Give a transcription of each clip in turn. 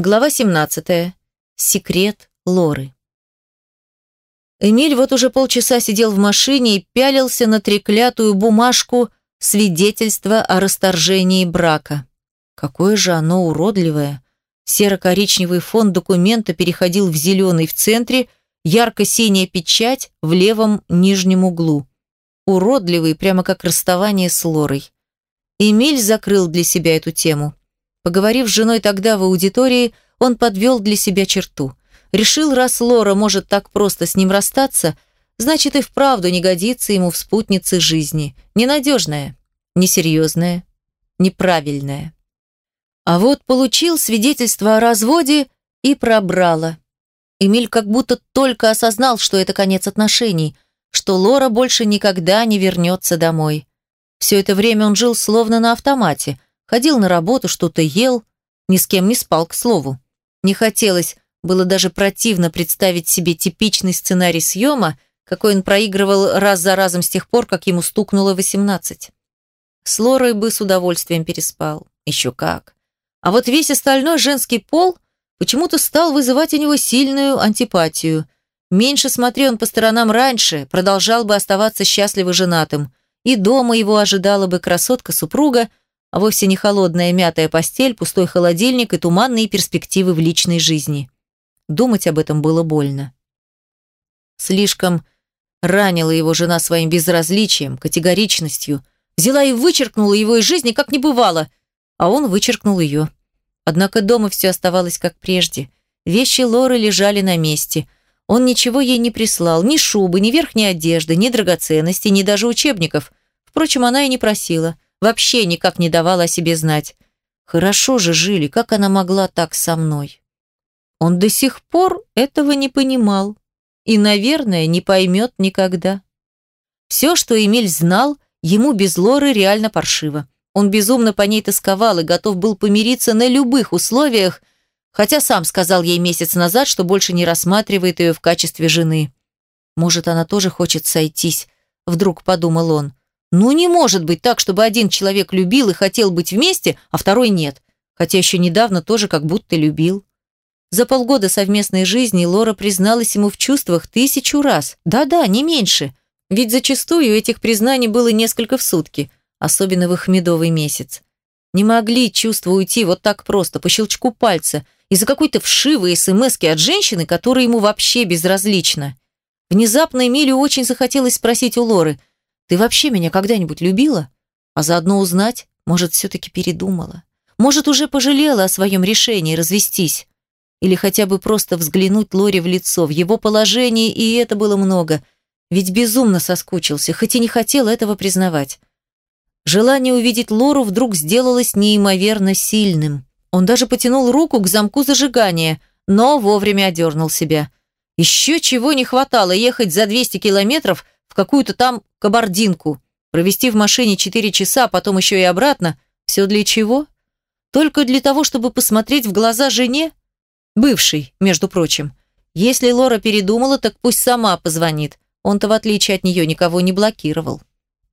Глава 17. Секрет Лоры. Эмиль вот уже полчаса сидел в машине и пялился на треклятую бумажку свидетельства о расторжении брака. Какое же оно уродливое. Серо-коричневый фон документа переходил в зеленый в центре, ярко-синяя печать в левом нижнем углу. Уродливый, прямо как расставание с Лорой. Эмиль закрыл для себя эту тему. Поговорив с женой тогда в аудитории, он подвел для себя черту. Решил, раз Лора может так просто с ним расстаться, значит и вправду не годится ему в спутнице жизни. Ненадежная, несерьезная, неправильная. А вот получил свидетельство о разводе и пробрало. Эмиль как будто только осознал, что это конец отношений, что Лора больше никогда не вернется домой. Все это время он жил словно на автомате – Ходил на работу, что-то ел, ни с кем не спал, к слову. Не хотелось, было даже противно представить себе типичный сценарий съема, какой он проигрывал раз за разом с тех пор, как ему стукнуло 18. С Лорой бы с удовольствием переспал. Еще как. А вот весь остальной женский пол почему-то стал вызывать у него сильную антипатию. Меньше смотри он по сторонам раньше, продолжал бы оставаться счастливо женатым. И дома его ожидала бы красотка-супруга, а вовсе не холодная мятая постель, пустой холодильник и туманные перспективы в личной жизни. Думать об этом было больно. Слишком ранила его жена своим безразличием, категоричностью, взяла и вычеркнула его из жизни, как не бывало, а он вычеркнул ее. Однако дома все оставалось как прежде. Вещи Лоры лежали на месте. Он ничего ей не прислал, ни шубы, ни верхней одежды, ни драгоценностей, ни даже учебников. Впрочем, она и не просила – Вообще никак не давала о себе знать. Хорошо же жили, как она могла так со мной? Он до сих пор этого не понимал. И, наверное, не поймет никогда. Все, что Эмиль знал, ему без Лоры реально паршиво. Он безумно по ней тосковал и готов был помириться на любых условиях, хотя сам сказал ей месяц назад, что больше не рассматривает ее в качестве жены. Может, она тоже хочет сойтись, вдруг подумал он. Ну не может быть так, чтобы один человек любил и хотел быть вместе, а второй нет. Хотя еще недавно тоже как будто любил. За полгода совместной жизни Лора призналась ему в чувствах тысячу раз. Да-да, не меньше. Ведь зачастую этих признаний было несколько в сутки, особенно в их медовый месяц. Не могли чувства уйти вот так просто, по щелчку пальца, из-за какой-то вшивой смски от женщины, которая ему вообще безразлична. Внезапно Эмилию очень захотелось спросить у Лоры, ты вообще меня когда-нибудь любила? А заодно узнать, может, все-таки передумала. Может, уже пожалела о своем решении развестись. Или хотя бы просто взглянуть Лоре в лицо, в его положении, и это было много. Ведь безумно соскучился, хоть и не хотел этого признавать. Желание увидеть Лору вдруг сделалось неимоверно сильным. Он даже потянул руку к замку зажигания, но вовремя одернул себя. Еще чего не хватало ехать за 200 километров – в какую-то там кабардинку, провести в машине четыре часа, а потом еще и обратно. Все для чего? Только для того, чтобы посмотреть в глаза жене? Бывшей, между прочим. Если Лора передумала, так пусть сама позвонит. Он-то, в отличие от нее, никого не блокировал.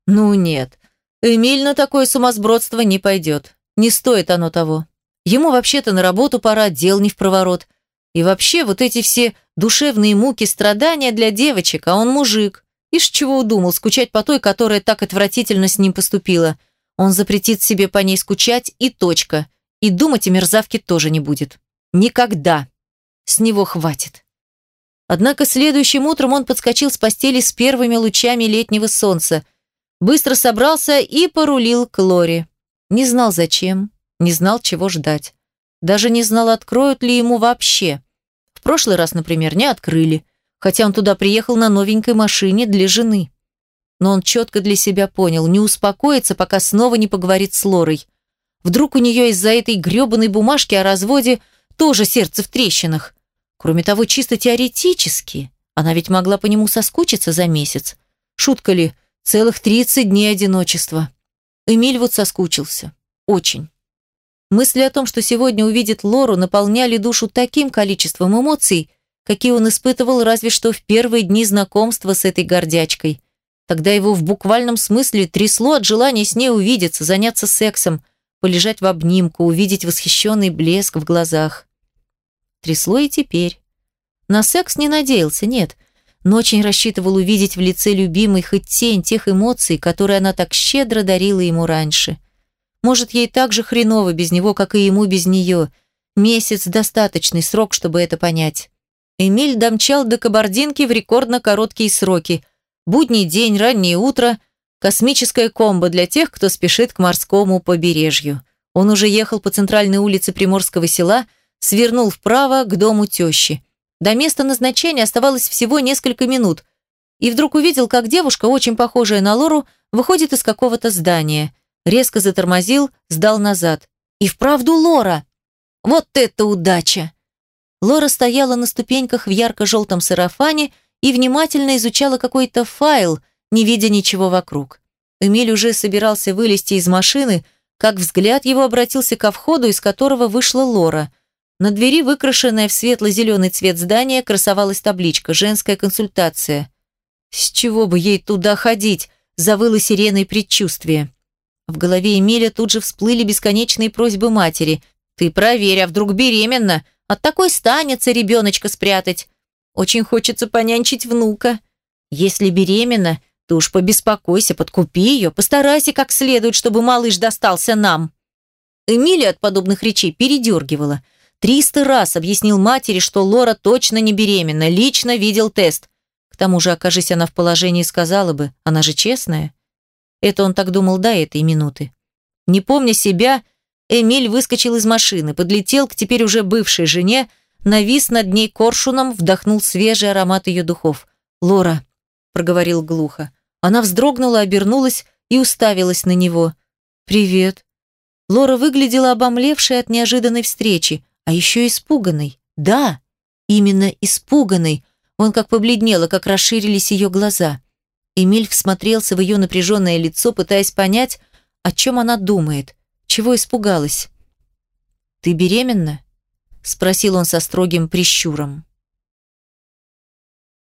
Ну нет, Эмиль на такое сумасбродство не пойдет. Не стоит оно того. Ему вообще-то на работу пора, дел не в проворот. И вообще вот эти все душевные муки, страдания для девочек, а он мужик. Ишь, чего удумал, скучать по той, которая так отвратительно с ним поступила. Он запретит себе по ней скучать и точка. И думать о мерзавке тоже не будет. Никогда. С него хватит. Однако следующим утром он подскочил с постели с первыми лучами летнего солнца, быстро собрался и порулил к Лоре. Не знал зачем, не знал, чего ждать. Даже не знал, откроют ли ему вообще. В прошлый раз, например, не открыли хотя он туда приехал на новенькой машине для жены. Но он четко для себя понял, не успокоится, пока снова не поговорит с Лорой. Вдруг у нее из-за этой гребаной бумажки о разводе тоже сердце в трещинах. Кроме того, чисто теоретически, она ведь могла по нему соскучиться за месяц. Шутка ли, целых 30 дней одиночества. Эмиль вот соскучился. Очень. Мысли о том, что сегодня увидит Лору, наполняли душу таким количеством эмоций, какие он испытывал разве что в первые дни знакомства с этой гордячкой. Тогда его в буквальном смысле трясло от желания с ней увидеться, заняться сексом, полежать в обнимку, увидеть восхищенный блеск в глазах. Трясло и теперь. На секс не надеялся, нет, но очень рассчитывал увидеть в лице любимой хоть тень тех эмоций, которые она так щедро дарила ему раньше. Может, ей так же хреново без него, как и ему без нее. Месяц – достаточный срок, чтобы это понять. Эмиль домчал до Кабардинки в рекордно короткие сроки. Будний день, раннее утро – космическая комбо для тех, кто спешит к морскому побережью. Он уже ехал по центральной улице Приморского села, свернул вправо к дому тещи. До места назначения оставалось всего несколько минут, и вдруг увидел, как девушка, очень похожая на Лору, выходит из какого-то здания – резко затормозил, сдал назад. И вправду Лора! Вот это удача! Лора стояла на ступеньках в ярко-желтом сарафане и внимательно изучала какой-то файл, не видя ничего вокруг. Эмиль уже собирался вылезти из машины, как взгляд его обратился ко входу, из которого вышла Лора. На двери, выкрашенная в светло-зеленый цвет здания, красовалась табличка «Женская консультация». «С чего бы ей туда ходить?» – завыло сиреной предчувствие. В голове Эмиля тут же всплыли бесконечные просьбы матери. «Ты проверь, а вдруг беременна? От такой станется ребеночка спрятать. Очень хочется понянчить внука. Если беременна, то уж побеспокойся, подкупи ее, постарайся как следует, чтобы малыш достался нам». Эмиля от подобных речей передергивала. Триста раз объяснил матери, что Лора точно не беременна, лично видел тест. К тому же, окажись она в положении, сказала бы, она же честная. Это он так думал до этой минуты. Не помня себя, Эмиль выскочил из машины, подлетел к теперь уже бывшей жене, навис над ней коршуном, вдохнул свежий аромат ее духов. «Лора», — проговорил глухо. Она вздрогнула, обернулась и уставилась на него. «Привет». Лора выглядела обомлевшей от неожиданной встречи, а еще испуганной. Да, именно испуганной. Он как побледнела, как расширились ее глаза. Эмиль всмотрелся в ее напряженное лицо, пытаясь понять, о чем она думает, чего испугалась. «Ты беременна?» – спросил он со строгим прищуром.